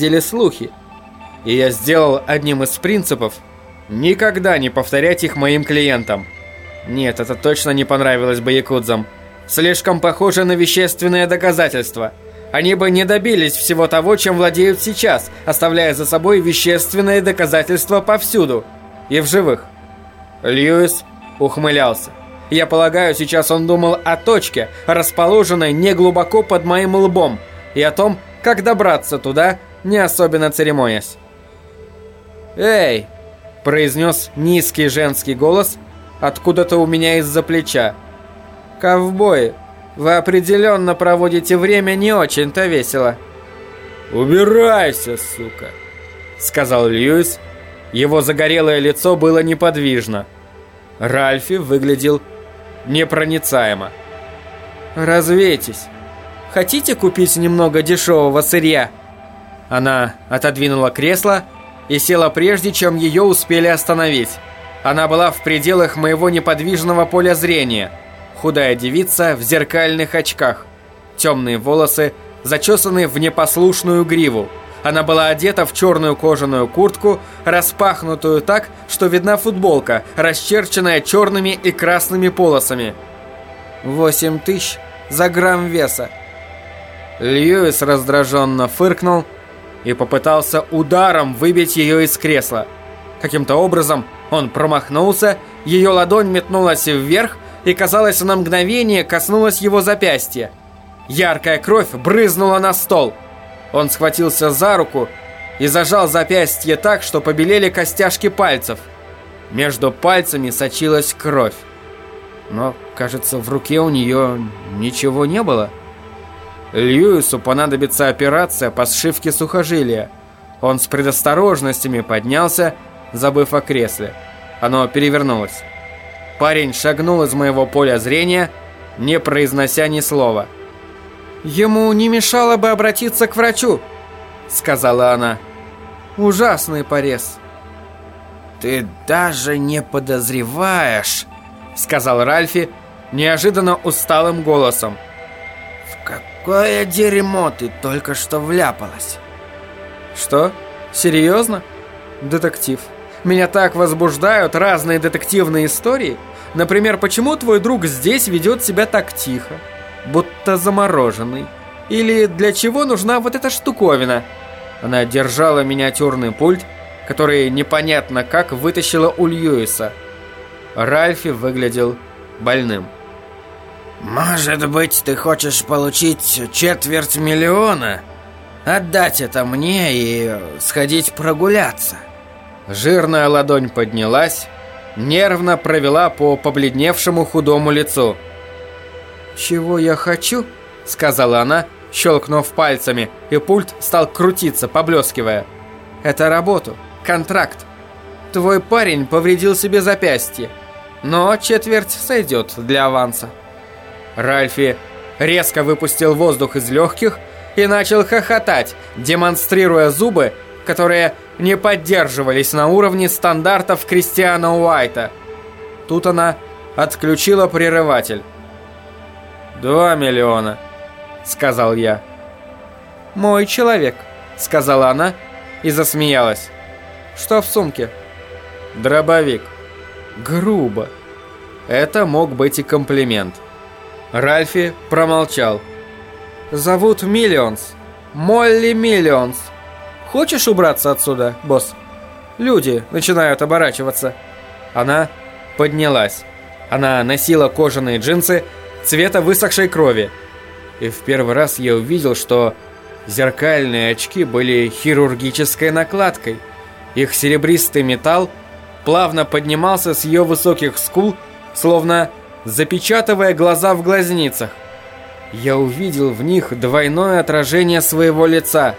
ходили слухи. И я сделал одним из принципов никогда не повторять их моим клиентам. Нет, это точно не понравилось бы якудзам. Слишком похоже на вещественные доказательства. Они бы не добились всего того, чем владеют сейчас, оставляя за собой вещественные доказательства повсюду. И в живых. Льюис ухмылялся. Я полагаю, сейчас он думал о точке, расположенной не глубоко под моим лбом, и о том, как добраться туда, не особенно церемонясь. «Эй!» – произнес низкий женский голос откуда-то у меня из-за плеча. «Ковбои, вы определенно проводите время не очень-то весело». «Убирайся, сука!» – сказал Льюис. Его загорелое лицо было неподвижно. Ральфи выглядел непроницаемо. «Развейтесь. Хотите купить немного дешевого сырья?» Она отодвинула кресло и села прежде, чем ее успели остановить. Она была в пределах моего неподвижного поля зрения. Худая девица в зеркальных очках. Темные волосы, зачесанные в непослушную гриву. Она была одета в черную кожаную куртку, распахнутую так, что видна футболка, расчерченная черными и красными полосами. «Восемь тысяч за грамм веса». Льюис раздраженно фыркнул и попытался ударом выбить ее из кресла. Каким-то образом он промахнулся, ее ладонь метнулась вверх и, казалось, на мгновение коснулась его запястья. Яркая кровь брызнула на стол – он схватился за руку и зажал запястье так, что побелели костяшки пальцев. Между пальцами сочилась кровь. Но, кажется, в руке у нее ничего не было. Льюису понадобится операция по сшивке сухожилия. Он с предосторожностями поднялся, забыв о кресле. Оно перевернулось. Парень шагнул из моего поля зрения, не произнося ни слова – «Ему не мешало бы обратиться к врачу», — сказала она. «Ужасный порез». «Ты даже не подозреваешь», — сказал Ральфи неожиданно усталым голосом. «В какое дерьмо ты только что вляпалась?» «Что? Серьезно? Детектив. Меня так возбуждают разные детективные истории. Например, почему твой друг здесь ведет себя так тихо? будто замороженный. Или для чего нужна вот эта штуковина? Она держала миниатюрный пульт, который непонятно как вытащила у Льюиса. Ральфи выглядел больным. «Может быть, ты хочешь получить четверть миллиона? Отдать это мне и сходить прогуляться?» Жирная ладонь поднялась, нервно провела по побледневшему худому лицу. «Чего я хочу?» — сказала она, щелкнув пальцами, и пульт стал крутиться, поблескивая. «Это работу, контракт. Твой парень повредил себе запястье, но четверть сойдет для аванса». Ральфи резко выпустил воздух из легких и начал хохотать, демонстрируя зубы, которые не поддерживались на уровне стандартов Кристиана Уайта. Тут она отключила прерыватель. «Два миллиона», — сказал я. «Мой человек», — сказала она и засмеялась. «Что в сумке?» «Дробовик». Грубо. Это мог быть и комплимент. Ральфи промолчал. «Зовут Миллионс. Молли Миллионс. Хочешь убраться отсюда, босс?» Люди начинают оборачиваться. Она поднялась. Она носила кожаные джинсы цвета высохшей крови. И в первый раз я увидел, что зеркальные очки были хирургической накладкой. Их серебристый металл плавно поднимался с ее высоких скул, словно запечатывая глаза в глазницах. Я увидел в них двойное отражение своего лица.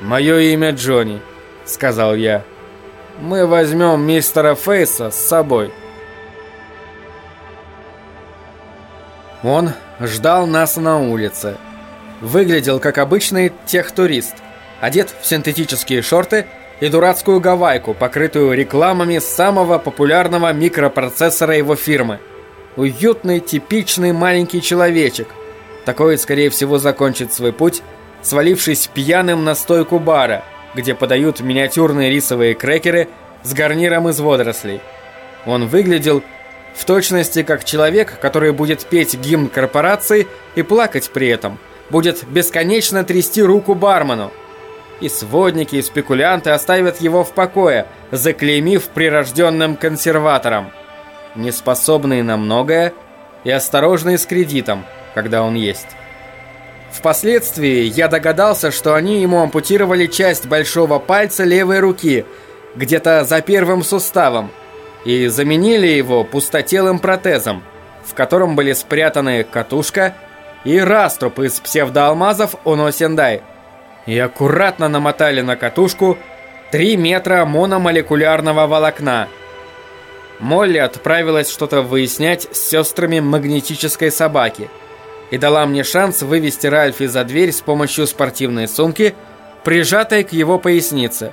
«Мое имя Джонни», — сказал я. «Мы возьмем мистера Фейса с собой». Он ждал нас на улице. Выглядел как обычный техтурист, одет в синтетические шорты и дурацкую гавайку, покрытую рекламами самого популярного микропроцессора его фирмы. Уютный, типичный маленький человечек. Такой, скорее всего, закончит свой путь свалившись пьяным на стойку бара, где подают миниатюрные рисовые крекеры с гарниром из водорослей. Он выглядел в точности как человек, который будет петь гимн корпорации и плакать при этом, будет бесконечно трясти руку бармену. И сводники, и спекулянты оставят его в покое, заклеймив прирожденным консерватором. Неспособные на многое и осторожные с кредитом, когда он есть. Впоследствии я догадался, что они ему ампутировали часть большого пальца левой руки, где-то за первым суставом, и заменили его пустотелым протезом, в котором были спрятаны катушка и раструб из псевдоалмазов Оно Сендай, и аккуратно намотали на катушку 3 метра мономолекулярного волокна. Молли отправилась что-то выяснять с сестрами магнетической собаки и дала мне шанс вывести Ральфи за дверь с помощью спортивной сумки, прижатой к его пояснице.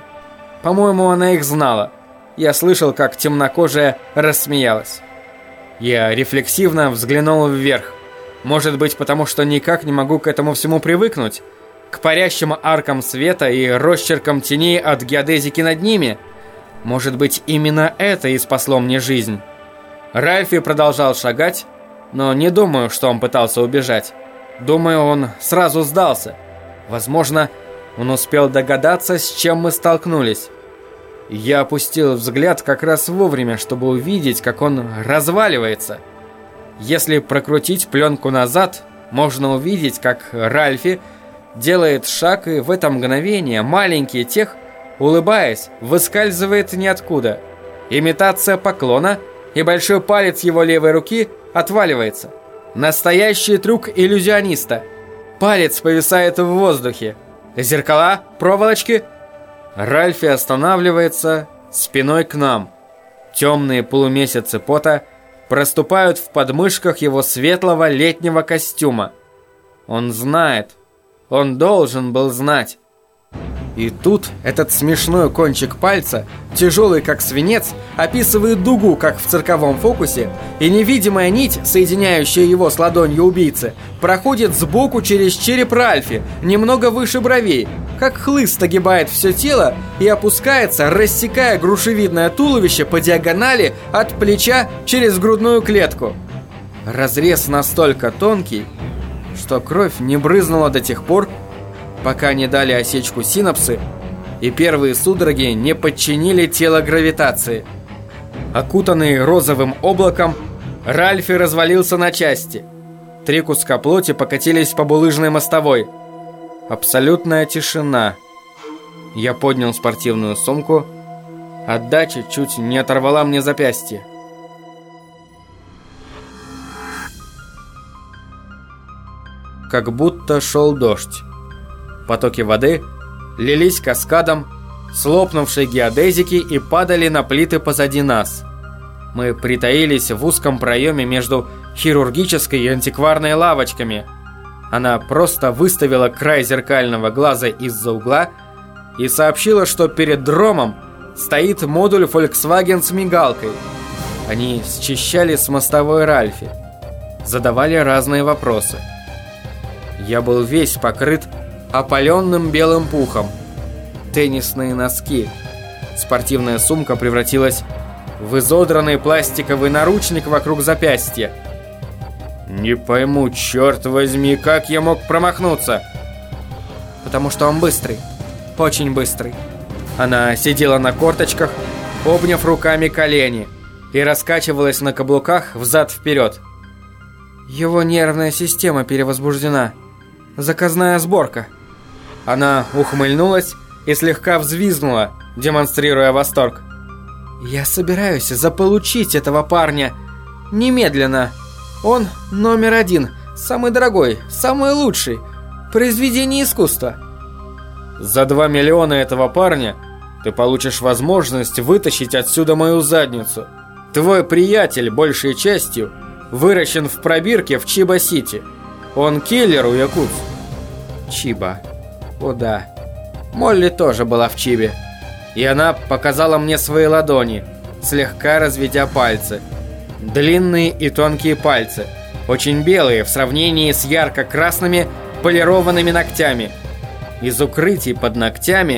По-моему, она их знала – я слышал, как темнокожая рассмеялась. Я рефлексивно взглянул вверх. Может быть, потому что никак не могу к этому всему привыкнуть? К парящим аркам света и росчеркам теней от геодезики над ними? Может быть, именно это и спасло мне жизнь? Ральфи продолжал шагать, но не думаю, что он пытался убежать. Думаю, он сразу сдался. Возможно, он успел догадаться, с чем мы столкнулись. Я опустил взгляд как раз вовремя, чтобы увидеть, как он разваливается. Если прокрутить пленку назад, можно увидеть, как Ральфи делает шаг, и в это мгновение маленький тех, улыбаясь, выскальзывает ниоткуда. Имитация поклона, и большой палец его левой руки отваливается. Настоящий трюк иллюзиониста. Палец повисает в воздухе. Зеркала, проволочки – Ральфи останавливается спиной к нам. Темные полумесяцы пота проступают в подмышках его светлого летнего костюма. Он знает. Он должен был знать. И тут этот смешной кончик пальца, тяжелый как свинец, описывает дугу, как в цирковом фокусе, и невидимая нить, соединяющая его с ладонью убийцы, проходит сбоку через череп Ральфи, немного выше бровей, как хлыст огибает все тело и опускается, рассекая грушевидное туловище по диагонали от плеча через грудную клетку. Разрез настолько тонкий, что кровь не брызнула до тех пор, пока не дали осечку синапсы, и первые судороги не подчинили тело гравитации. Окутанный розовым облаком, Ральфи развалился на части. Три куска плоти покатились по булыжной мостовой. Абсолютная тишина. Я поднял спортивную сумку. Отдача чуть не оторвала мне запястье. Как будто шел дождь. Потоки воды лились каскадом, слопнувшей геодезики и падали на плиты позади нас. Мы притаились в узком проеме между хирургической и антикварной лавочками. Она просто выставила край зеркального глаза из-за угла и сообщила, что перед дромом стоит модуль Volkswagen с мигалкой. Они счищали с мостовой Ральфи. Задавали разные вопросы. Я был весь покрыт опаленным белым пухом. Теннисные носки. Спортивная сумка превратилась в изодранный пластиковый наручник вокруг запястья. Не пойму, черт возьми, как я мог промахнуться? Потому что он быстрый. Очень быстрый. Она сидела на корточках, обняв руками колени, и раскачивалась на каблуках взад-вперед. Его нервная система перевозбуждена. Заказная сборка. Она ухмыльнулась и слегка взвизгнула, демонстрируя восторг. «Я собираюсь заполучить этого парня. Немедленно. Он номер один, самый дорогой, самый лучший. Произведение искусства». «За два миллиона этого парня ты получишь возможность вытащить отсюда мою задницу. Твой приятель, большей частью, выращен в пробирке в Чиба-Сити. Он киллер у якутс». «Чиба», о да. Молли тоже была в Чибе. И она показала мне свои ладони, слегка разведя пальцы. Длинные и тонкие пальцы, очень белые в сравнении с ярко-красными полированными ногтями. Из укрытий под ногтями